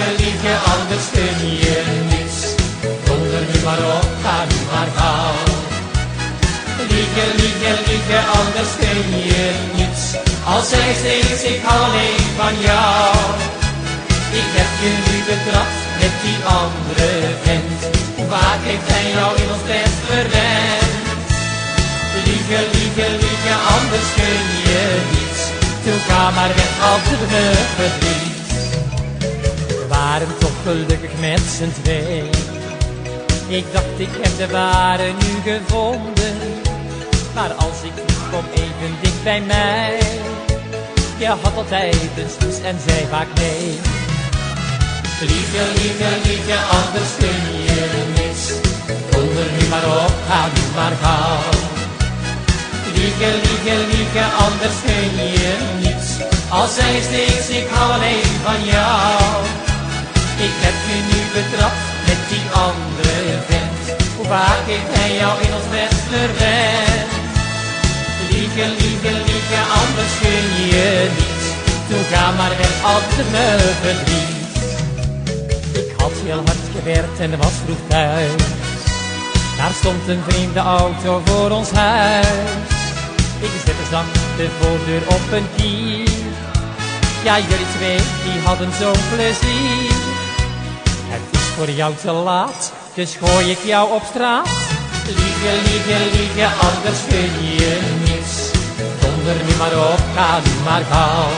anders kun je niets. Donder nu maar op, ga nu maar gauw. Liegen, liegen, liegen, anders kun je niets. Als zij steeds, ik alleen van jou. Ik heb je nu betrapt met die andere vent. Vaak heeft hij jou in ons bed verwend? Liegen, liegen, liegen, anders kun je niets. Toen ga maar weg, altijd me verdriet waren toch gelukkig met z'n twee. Ik dacht ik heb de ware nu gevonden. Maar als ik vroeg, kom even dicht bij mij. Je had altijd een en zei vaak nee. Liefje, liefje, liefje, anders kun je niets. Kom er nu maar op, ga nu maar gauw. Liefje, liefje, liefje, anders kun je niets. Als zij steeds, ik hou alleen vaak heeft hij jou in ons bed verwend? Lieve, lieve, anders kun je niet. Toen ga maar weg, me verdriet. Ik had heel hard gewerkt en was vroeg thuis. Daar stond een vreemde auto voor ons huis. Ik zette zacht de voordeur op een kier. Ja, jullie twee, die hadden zo'n plezier voor jou te laat, dus gooi ik jou op straat. Liefje, liefje, liefje, anders kun je niets. Donder nu maar op, ga nu maar gauw.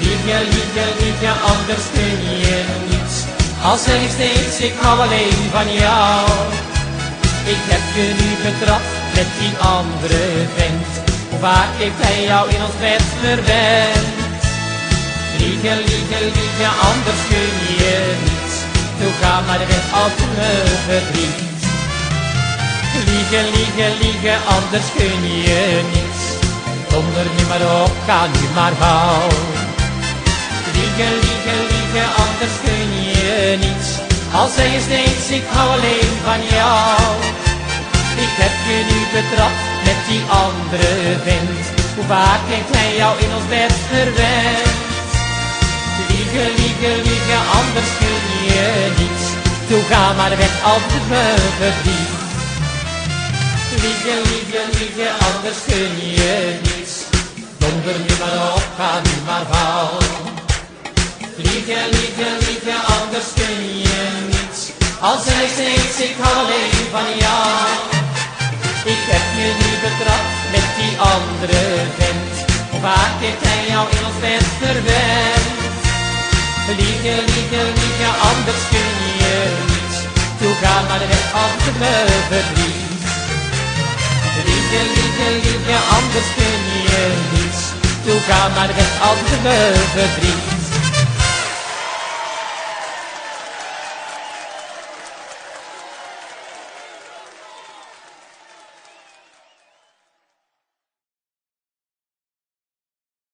Liefje, liefje, liefje, anders kun je niets. Als zeg ik steeds, ik hou alleen van jou. Ik heb je nu betrapt met die andere vent. Hoe vaak heeft hij jou in ons bed verwend? Liefje, liefje, liefje, anders kun je. Toen ga maar weg als me verdriet. Liegen, liegen, liegen, anders kun je niets. Kom er nu maar op, ga nu maar gauw. Liegen, liegen, liegen, anders kun je niets. Al zeg je steeds, ik hou alleen van jou. Ik heb je nu betrapt met die andere vent. Hoe vaak heeft hij jou in ons bed verwend? Liegen, liegen, liegen, anders kun je niets. Toen ga maar weg, altijd me verdriet. Liegen, liegen, liegen, anders kun je niets. Donder nu maar op, ga nu maar gauw. Liegen, liegen, liegen, anders kun je niets. Al zeg steeds, ik hou alleen van jou. Ik heb je nu betrapt met die andere vent. Vaak heeft hij jou in ons bed. Liegen, liegen, liegen, anders kun je niets. Toe ga maar weg, altijd me verdriet. Liegen, liegen, liegen, anders kun je niets. Toe ga maar weg, altijd me verdriet.